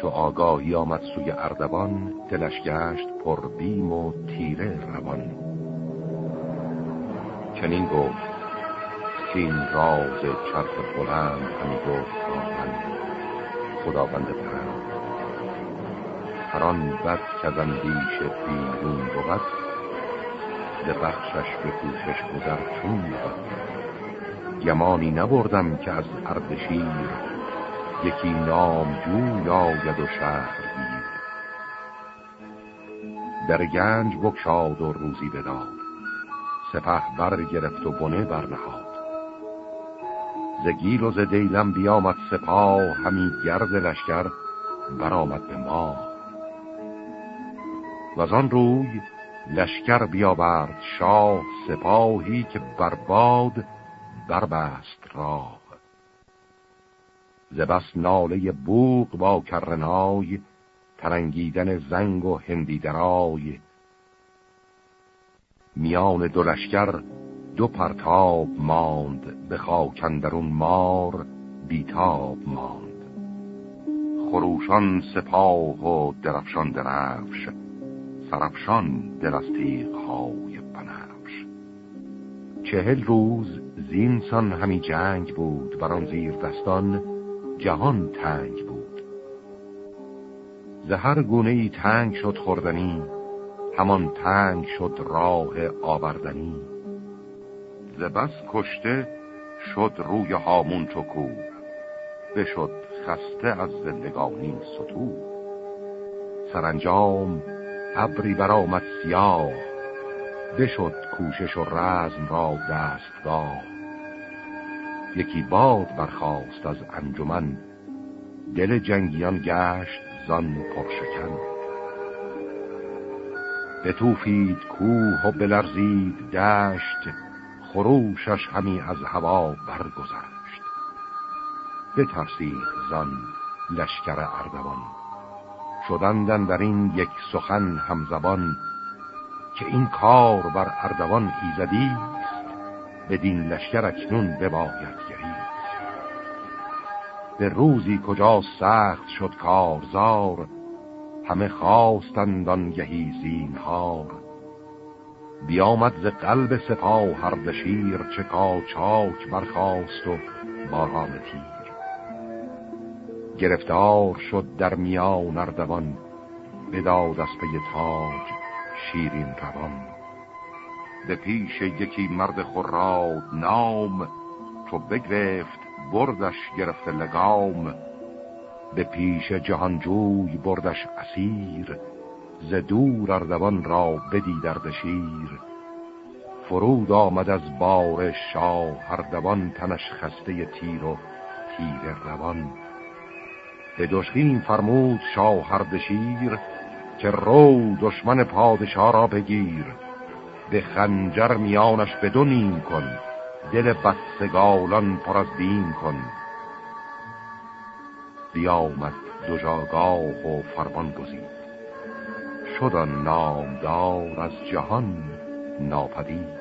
چو آگاهی آمد سوی اردوان دلش گشت پر بیم و تیره روان. چنین گفت این راز چرخ بلند همی گفت آمن خداوند پرند هران بد که از اندیش بیرون بود به بخشش به کوشش گذر چون بود. گمانی نبردم که از اردشیر یکی نام جو آید و شهر گیر. در گنج بکشاد و روزی بداد. سپه بر گرفت و بنه برنهاد. ز گیل و ز دیلم بیامد سپاه همی گرد لشکر برآمد به ما و آن روی لشکر بیاورد شاه سپاهی که برباد بربست راه. ز بس ناله بوق با کرنای ترنگیدن زنگ و هندی درای. میان دو لشکر دو پرتاب ماند به خاکندرون مار بیتاب ماند. خروشان سپاه و درفشان درفش سرفشان دل از های بنفش. چهل روز زینسان همی جنگ بود بران زیر دستان جهان تنگ بود. زهر گونه ای تنگ شد خوردنی همان تنگ شد راه آوردنی. ز بس کشته شد روی هامون چو کوه بشد خسته از زندگانی سطور سرانجام ابری برآمد سیاه بشد کوشش و رزم را دستگاه. یکی باد برخاست از انجمن. دل جنگیان گشت زان پرشکن. توفید کوه و بلرزید دشت خروشش همی از هوا برگذشت. بترسید زن لشکر اردوان شدندن در این یک سخن همزبان که این کار بر اردوان ایزدی. بدین لشکر اکنون بباید گریست به روزی کجا سخت شد کارزار همه خواستند آنگهی زینهار. بیامد ز قلب سپاه هر دشیر چکا چاک برخاست و باران تیر. گرفتار شد در میان اردوان بداد از پی تاج شیرین روان. به پیش یکی مرد خراد نام تو بگرفت بردش گرفت لگام. به پیش جهانجوی بردش اسیر ز دور اردوان را بدی در دشیر فرود آمد از بار شاه هردوان تنش خسته تیر و تیر روان. به دشخین فرمود شاه هردشیر که رو دشمن پادشاه را بگیر. به خنجر میانش نیم کن. دل بستگالان پر از بیم کن. بیامد دو جاگاه و فرمان گزید شد نامدار از جهان ناپدید.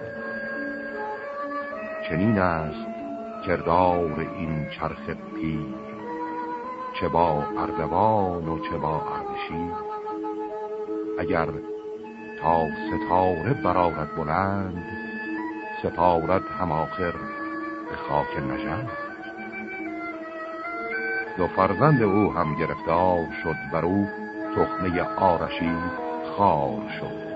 چنین است کردار این چرخ پیر. چه با اردوان و چه با اردشیر. اگر تا ستاره برارد بلند سپارد هم آخر به خاک نژند. دو فرزند او هم گرفتار شد بر او تخمه آرشی خار شد.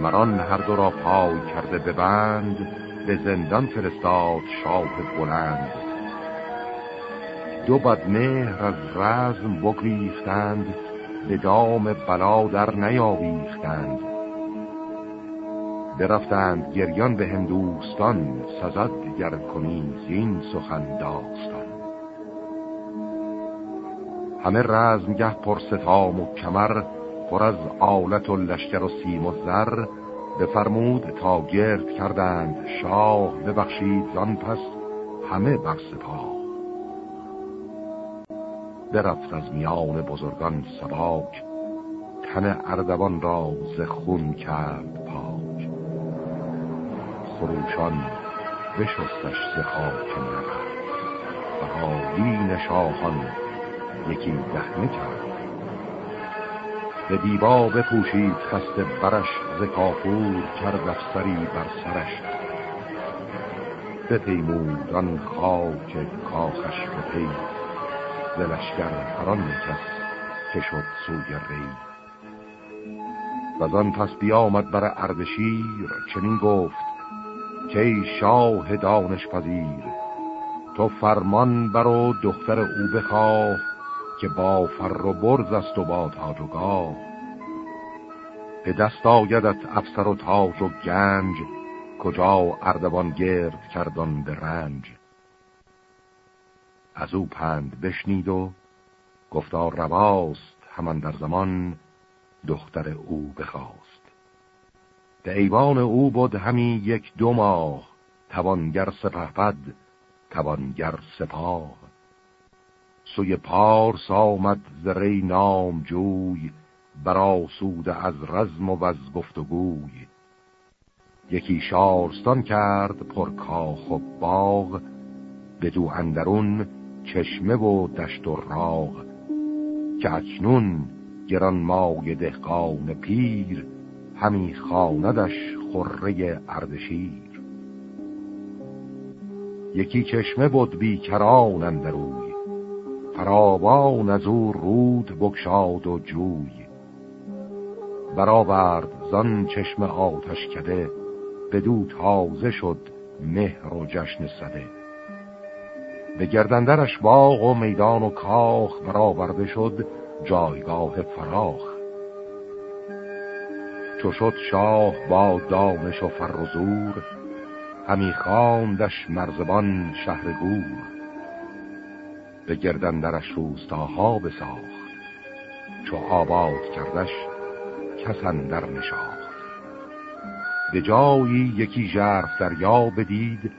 مران هر دو را پای کرده به بند به زندان فرستاد شاه بلند. دو بدمهر از رزم بگریختند به دام بلا در نیاویختند. برفتند گریان به هندوستان سزد گر کنی زین سخن داستان. همه رزمگه پر ستام و کمر پر از آلت و لشکر و سیم و زر. بفرمود تا گرد کردند شاه ببخشید زان پس همه بر سپاه. برفت از میان بزرگان سباک تن اردوان را ز خون کرد پاک. خروشان بشستش ز خاک نبرد و حالین شاهان یکی دهنه کرد. به دیبا بپوشید خسته برش ز کافور کرد افسری بر سرش. بپیمود آن خاک کاخش به ز لشکر هران کس که شد سوی ری. و آن پس بیامد بر اردشیر چنین گفت که شاه دانش پذیر تو فرمان برو دختر او بخواه که با فر و برز است و با تاج و گاه. به دست آیدت افسر و تاج و گنج کجا اردوان گرد کردن به رنج؟ از او پند بشنید و گفتا رواست همان در زمان دختر او بخواست. به ایوان او بود همی یک دو ماه توانگر سپهبد توانگر سپاه. سوی پارس آمد زری نام جوی براسود از رزم و از گفتگوی یکی شارستان کرد پر کاخ و باغ دو اندرون چشمه و دشت و راغ که اکنون گران مای دهقان پیر همی خاندش خره اردشیر یکی چشمه بود بیکران اندروی فراوان از او رود بکشاد و جوی. برآورد زان چشم آتش کده بدو تازه شد مهر و جشن صده. به گردندرش باغ و میدان و کاخ برآورده شد جایگاه فراخ. چو شد شاه با دانش و فر و زور همی خواندش مرزبان شهر گور. به گردندرش روستاها بساخت چو آباد کردش کس اندر نشاخت. به جایی یکی ژرف دریا بدید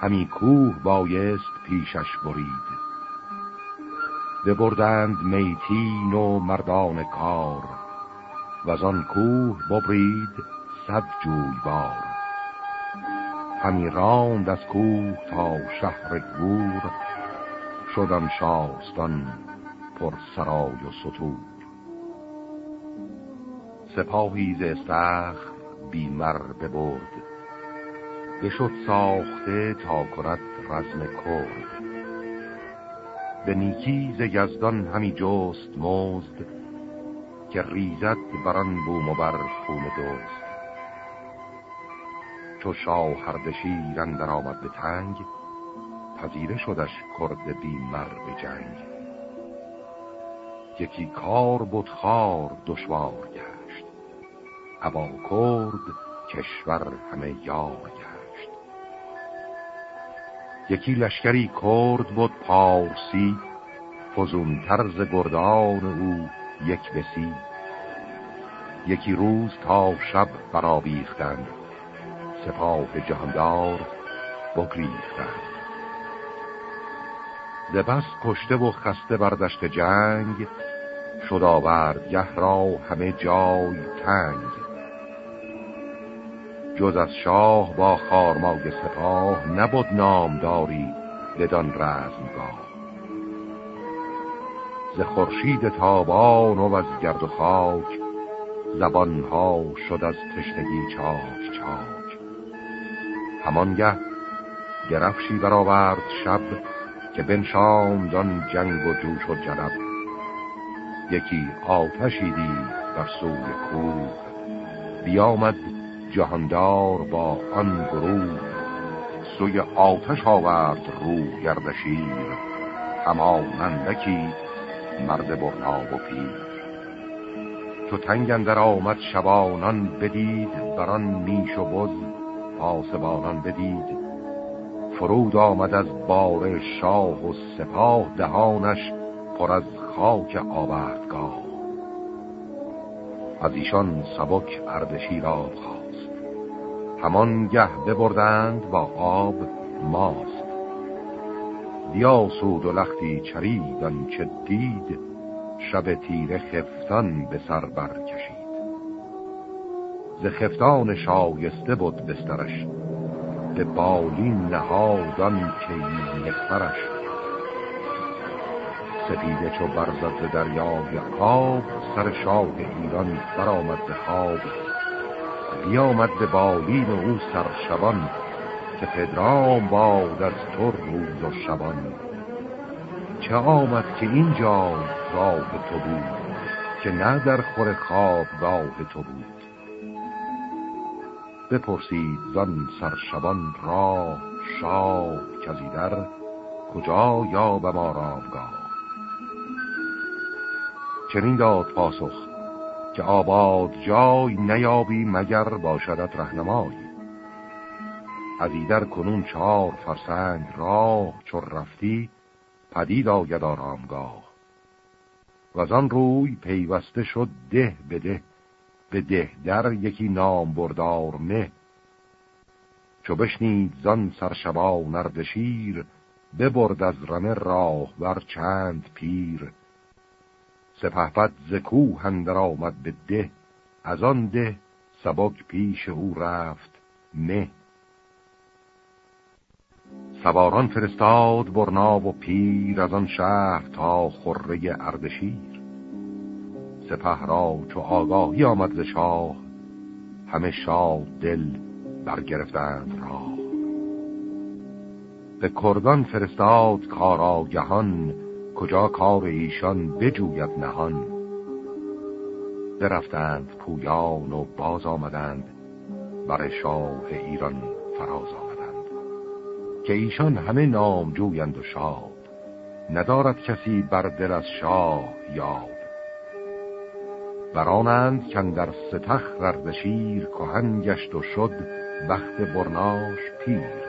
همی کوه بایست پیشش برید. ببردند میتین و مردان کار و آن کوه ببرید صد جوی بار. همی راند از کوه تا شهر گور شدن شاستان پر سرای و سطور سپاهی ز بیمر ببرد بشد ساخته تا کند رزم کرد به نیکی ز یزدان همی جست مزد که ریزد بران بوم و بر خون دوست چو شاه هردشیر آمد به تنگ پذیره شدش کرد بیمر به جنگ. یکی کار بود خار دشوار گشت ابا کرد کشور همه یار گشت. یکی لشکری کرد بود پارسی فزون طرز گردان او یک بسی. یکی روز تا شب برآویختند سپاه جهاندار بگریختند. ز بس کشته و خسته بردشت جنگ شد آورد گه را همه جای تنگ. جز از شاه با خارمای سپاه نبود نامداری بدان رزمگاه. ز خورشید تابان و از گرد و خاک زبانها شد از تشنگی چاک چاک. همانگه گرفشی برآورد شب که بنشاند آن جنگ و جوش و جلب یکی آتشی دید بر سوی کوه بیامد جهاندار با آن گروه سوی آتش آورد رو گردشیر همانندکی مرد برناب و پیر. چو تنگندر آمد شبانان بدید بران میش و بز پاسبانان بدید. فرود آمد از بار شاه و سپاه دهانش پر از خاک آوردگاه. از ایشان سبک اردشی را خواست همان گه ببردند با آب ماست. بیاسود و لختی چریدن چه دید شب تیره خفتان به سر برکشید. ز خفتان شایسته بود بسترش به بالین نهادان که نخبرش سفیده چو برزد دریای آب سر شاه ایران برآمد به خواب. بیامد به بالین او سرشبان که پدرام باد از تو روز و شبان. چه آمد که اینجا راه تو بود که نه در خور خوابگاه تو بود. بپرسید زن سرشبان را شاه کزی در کجا یا به ما رامگاه چنین داد پاسخ که آباد جای نیابی مگر باشدت رهنمای. از ایدر کنون چهار فرسنگ راه چون رفتی پدید آید آرامگاه. و از آن روی پیوسته شد ده به ده به ده در یکی نام بردار مه چو بشنید زان سرشبا نردشیر ببرد از رمه راه بر چند پیر. سپهبد ز کوه اندر آمد به ده. از آن ده سبک پیش او رفت مه. سواران فرستاد برنا و پیر از آن شهر تا خره اردشیر. سپه را چو آگاهی آمد ز شاه همه شاد دل برگرفتند راه. به کردان فرستاد کاراگهان کجا کار ایشان بجوید نهان؟ برفتند پویان و باز آمدند بر شاه ایران فراز آمدند که ایشان همه نام جویند و شاد ندارد کسی بر دل از شاه یاد. برانند کن در ستخ رردشیر کهن گشت و شد وقت برناش پیر.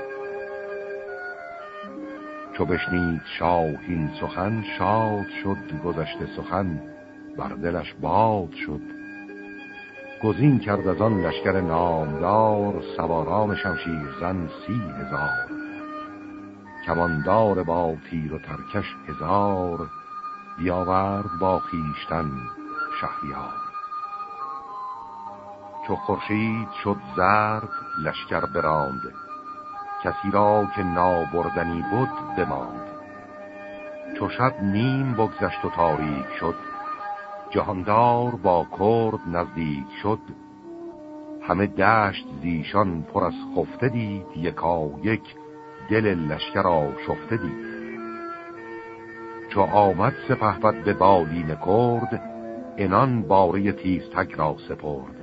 چو بشنید شاهین سخن شاد شد گذشته سخن بر دلش باد شد. گزین کرد از آن لشکر نامدار سواران شمشیر زن سی هزار. کماندار با تیر و ترکش هزار بیاورد با خیشتن شهریار. چو خورشید شد زرد لشکر براند. کسی را که نابردنی بود بماند. چو شب نیم بگذشت و تاریک شد جهاندار با کرد نزدیک شد. همه دشت زیشان پر از خفته دید یکا یک دل لشکر شفته دید. چو آمد سپهبد به بالین کرد انان باره تیزتک را سپرد.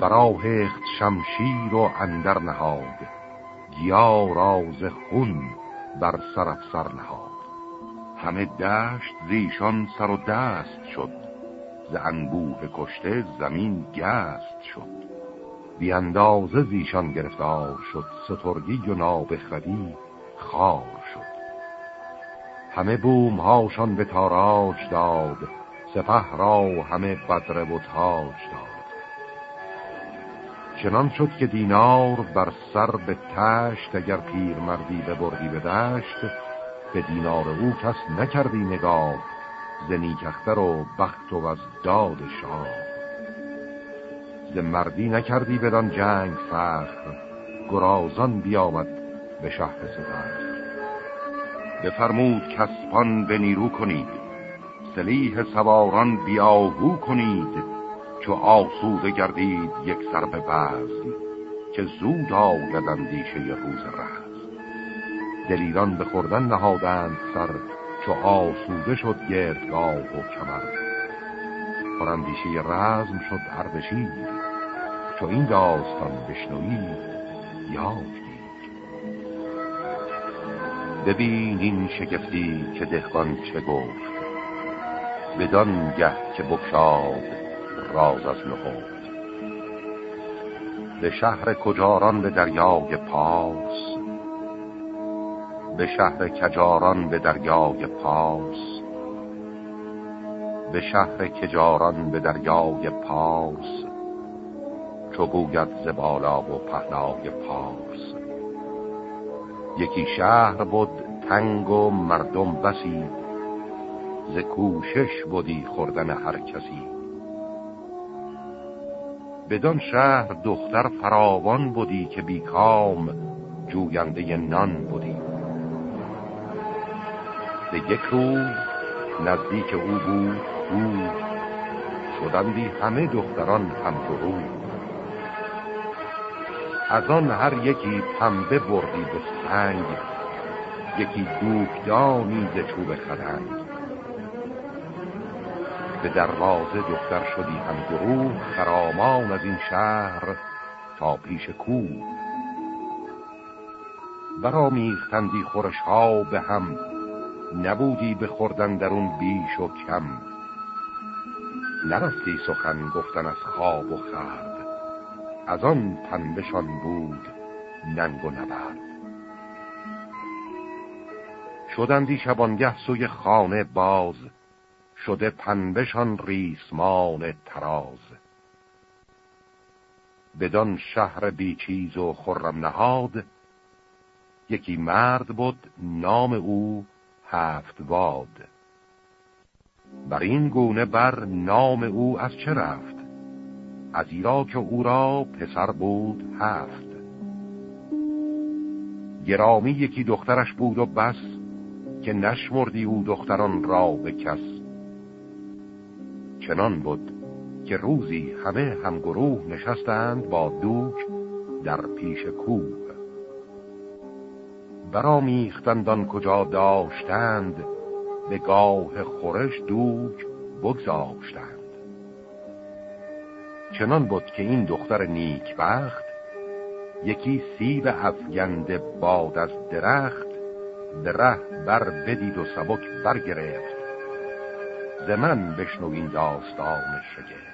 براهخت شمشیر و اندر نهاد. گیا راز خون بر سر سر نهاد. همه دشت زیشان سر و دست شد. ز انبوه کشته زمین گست شد. بی اندازه زیشان گرفتار شد. سترگی و نابخردی خار شد. همه بوم هاشان به تاراج داد. سپه را همه بدره و تاج داد. چنان شد که دینار بر سر به تشت اگر پیر مردی به بردی به دشت به دینار او کس نکردی نگاه زنیکختر و بخت و از داد شاه. ز مردی نکردی بدان جنگ فخر گرازان بیامد به شهر سپر بفرمود کسپان به نیرو کنید سلیح سواران بیاهو کنید. چو آسوده گردید یک سر به بزم که زود آید اندیشه روز رهز دلیران به خوردن نهادند سر چو آسوده شد گردگاه و کمر. پراندیشه رزم شد اردشیر چو این داستان بشنوی یاد گیر. ببین این شگفتی که دهقان چه گفت بدان گه که بکشاد راز از نهفت به شهر کجاران به دریای پاس به شهر کجاران به دریای پاس به شهر کجاران به دریای پاس چو گوید زبالا و پهنای پاس. یکی شهر بود تنگ و مردم بسی ز کوشش بودی خوردن هر کسی. بدان شهر دختر فراوان بودی که بیکام جوینده نان بودی. به یک روز نزدیک او بود او شدندی همه دختران هم گروه از آن هر یکی پنبه بردی به سنگ یکی دوکدانی ز چوب خدنگ به دروازه دختر شدی هم گروه خرامان از این شهر تا پیش کوه. میختندی خورش ها به هم نبودی به خوردن در اون بیش و کم. نرفتی سخن گفتن از خواب و خرد از آن پنبشان بود ننگ و نبرد. شدندی شبانگه سوی خانه باز شده پنبشان ریسمان تراز بدان شهر بیچیز و خرم نهاد یکی مرد بود نام او هفت واد بر این گونه بر نام او از چه رفت؟ از ایرا که او را پسر بود هفت. گرامی یکی دخترش بود و بس که نشمردی او دختران را به کس. چنان بود که روزی همه همگروه نشستند با دوک در پیش کوه. برامیختند کجا داشتند به گاه خورش دوک بگذاشتند. چنان بود که این دختر نیکبخت یکی سیب افگنده باد از درخت به ره بر بدید و سبک برگرفت. ز من بشنو این داستان شگفت.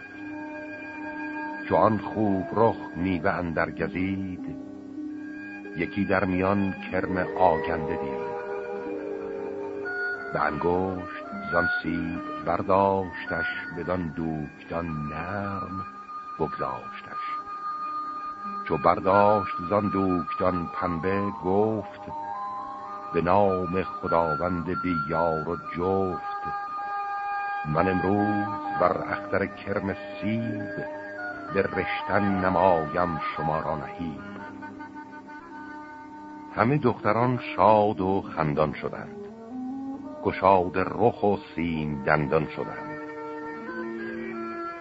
چو آن خوب رخ میوه اندر گزید یکی در میان کرم آگنده دید. به انگشت زان سیب برداشتش بدان دوکدان نرم بگذاشتش. چو برداشت زان دوکدان پنبه گفت به نام خداوند بیار و جفت من امروز بر اختر کرم سیب به رشتن نمایم شما را نهید همه دختران شاد و خندان شدند. گشاد رخ و سیم دندان شدند.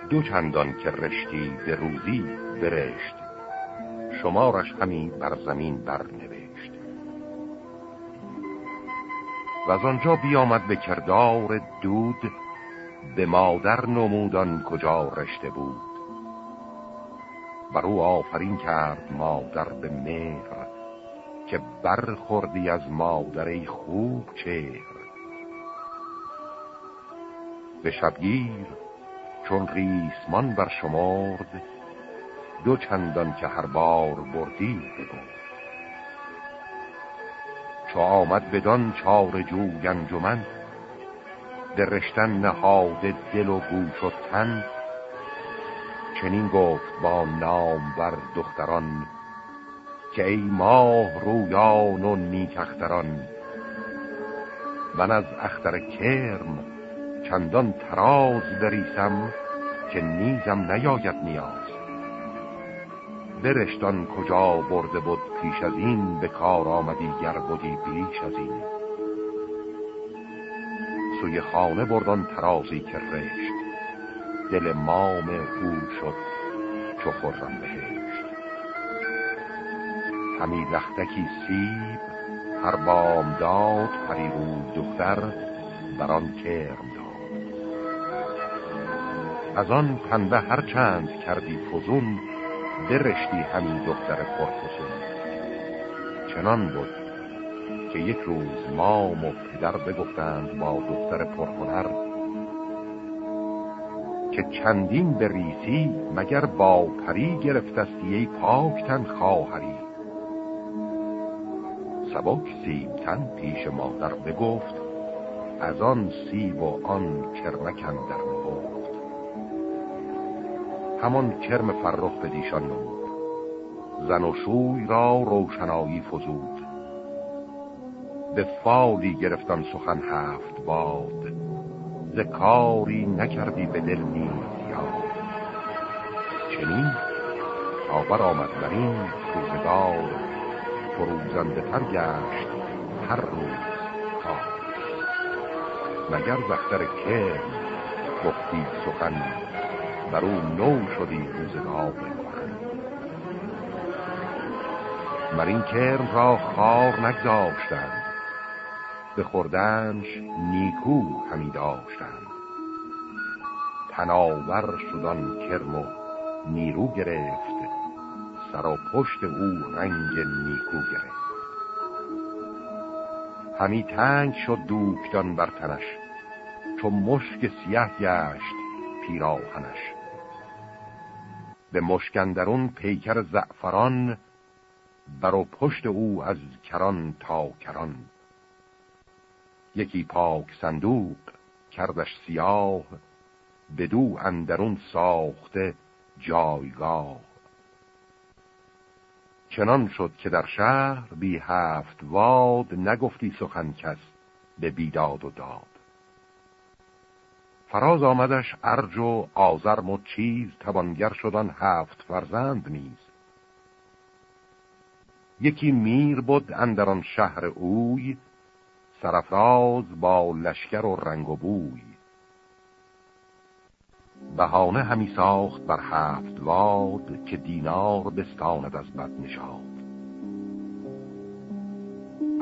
دو چندان که رشتی به روزی برشت شمارش همی بر زمین برنوشت. و از آنجا بیامد به کردار دود به مادر نمودان کجا رشته بود. بر او آفرین کرد مادر به مهر که برخوردی از مادر خوب چهر. به شبگیر چون ریسمان بر شمرد دو چندان که هر بار بردی ببرد. چو آمد بدان چار جو گنجمن درشتن نهاد دل و گوش و تن. چنین گفت با نام بر دختران که ای ماه رویان و نیکختران من از اختر کرم چندان تراز بریسم که نیزم نیاید نیاز. برشتان کجا برده بود پیش از این به کار آمدی گر بودی بیش از این؟ سوی خانه بردان ترازی که رشت. دل مام او شد چو خورم بهشت. همی لختکی سیب هر بام داد پریروز دختر بران کرم از آن پنبه هر چند کردی فزون برشتی همین دختر پرفسون چنان بود که یک روز مام و پدر بگفتند با دختر پرهنر که چندین به ریسی مگر با پری گرفتستی ای پاکتن خواهری؟ سبک سیبتن پیش مادر بگفت از آن سیب و آن کرمکن در همان کرم فرخ به دیشان نمود. زن و شوی را روشنایی فزود. به فالی گرفتن سخن هفت باد. ز کاری نکردی به دل نیز یاد. چنین تا بر آمد بر این روزگار فروزنده تر گشت هر روز تا مگر زختر کرم گفتی سخن بر او نو شدی روزگار مر این کرم را خار نگذاشتند. به خوردنش نیکو همی داشتند. تناور شدن کرم و نیرو گرفت. سر و پشت او رنگ نیکو گرفت. همی تنگ شد دوکدان بر تنش. چون مشک سیه گشت پیراهنش. به مشکندرون پیکر زعفران بر و پشت او از کران تا کران. یکی پاک صندوق کردش سیاه بدو اندرون ساخته جایگاه. چنان شد که در شهر بی هفت واد نگفتی سخن کس به بیداد و داد. فراز آمدش ارج و آزرم و چیز توانگر شدن هفت فرزند نیز. یکی میر بود اندران شهر اوی سرفراز با لشکر و رنگ و بوی. بهانه همی ساخت بر هفت واد که دینار بستاند از بد نشاد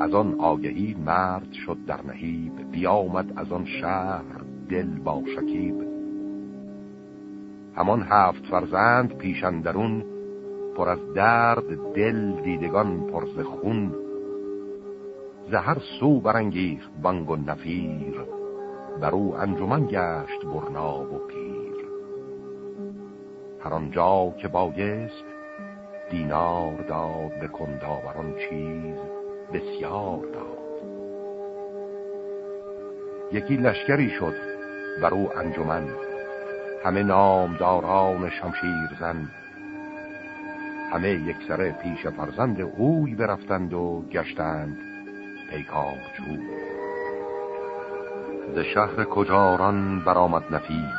از آن آگهی مرد شد در نهیب بیامد از آن شهر دل با شکیب. همان هفت فرزند پیشندرون پر از درد دل دیدگان پرز خون. زهر سو برانگیخت بانگ و نفیر. بر او انجمن گشت برناب و پیر. هر آنجا که بایست دینار داد به کنداوران چیز بسیار داد. یکی لشکری شد بر او انجمن. همه نامداران شمشیر زن همه یک سره پیش فرزند اوی برفتند و گشتند. پیکار چوب ز شهر کجاران برآمد نفیر.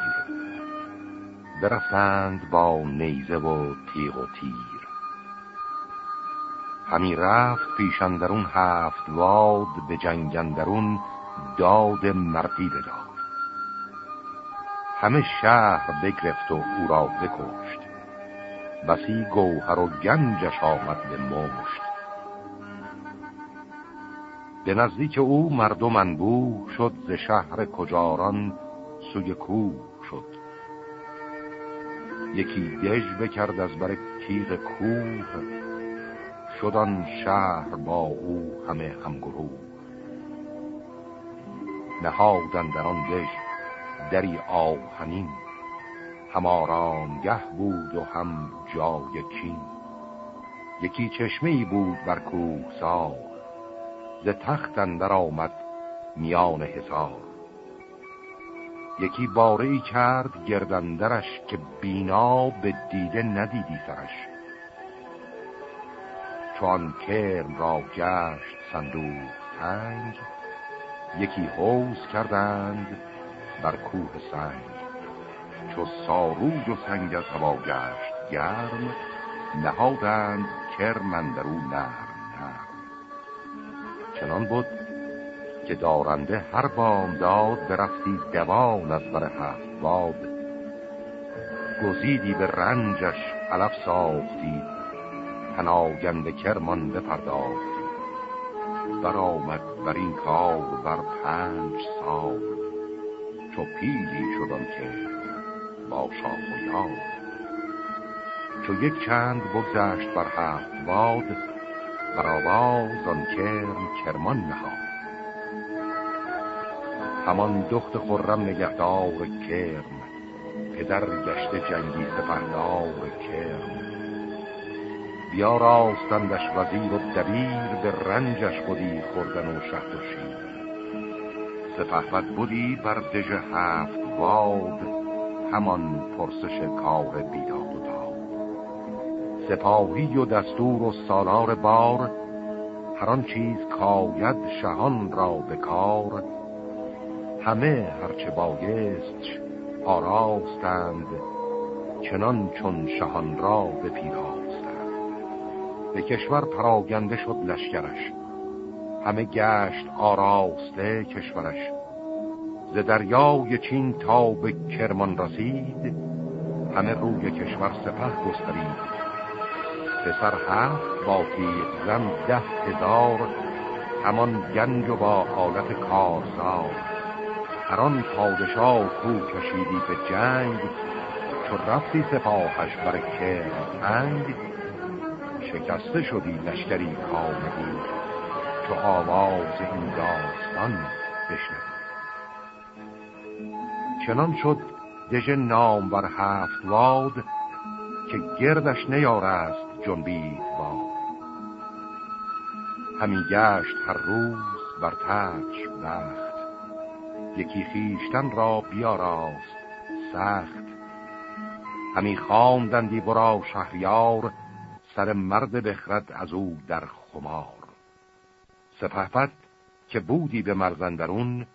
برفتند با نیزه و تیغ و تیر. همی رفت پیشندرون هفت واد به جنگندرون داد مردی بداد. همه شهر بگرفت و او را بکشت. بسی گوهر و گنجش آمد به مشت. به نزدیک او مردم انبوه شد ز شهر کجاران سوی کوه شد. یکی دژ بکرد از بر تیغ کوه شدن شهر با او همه همگروه. نهادن در آن دژ دری آهنین هم گه بود و هم جای کین. یکی چشمه بود بر کوه سا ز تخت اندر آمد میان حسار یکی باره ای کرد گردندرش که بینا به دیده ندیدی سرش. چون کرم را گشت صندوق تنگ یکی حوز کردند بر کوه سنگ. چو ساروج و سنگ از هوا گشت گرم نهادند او نرم نرم. چنان بود که دارنده هر بام داد برفتی دوان از بر هفت باد. گزیدی به رنجش علف ساختی تناگند کرمان بپرداختی برآمد بر این کار بر پنج سال چو پیلی شدن که با شاه و یاد. چو یک چند بگذشت بر هفت باد بر آواز آن کرم کرمان نهاد. همان دخت خرم نگهدار کرم پدر گشته جنگی سپهدار کرم. بیا راستندش وزیر و دبیر به رنجش بودی خوردن و شهد و شیر. سپهبد بودی بر دژ هفت واد همان پرسش کار داد سپاهی و دستور و سالار بار هر آن چیز کاید شهان را به کار. همه هرچه بایست آراستند چنان چون شهان را به پیراستند. به کشور پراگنده شد لشکرش همه گشت آراسته کشورش. ز دریای چین تا به کرمان رسید همه روی کشور سپه گسترید. پسر هفت با تیغ زن ده هزار همان گنج و با حالت کارزار. هر آن پادشاه کو کشیدی به جنگ چو رفتی سپاهش بر کرم تنگ. شکسته شدی لشکری کامدی چو آواز این داستان بشنوی. چنان شد دژ نام بر هفت واد که گردش نیارست جنبید باد همی گشت هر روز بر ترش بخت. یکی خیشتن را بیاراست سخت. همی خواندندی برا شهریار سر مرد بخرد از او در خمار. سپهبد که بودی به مرزندرون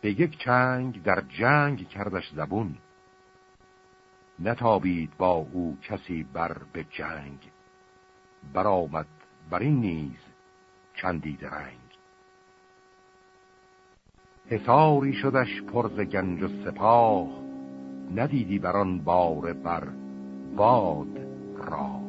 به یک چنگ در جنگ کردش زبون. نتابید با او کسی بر به جنگ. برآمد بر این نیز چندی درنگ. حساری شدش پرز گنج و سپاه ندیدی بر آن بار بر باد راه.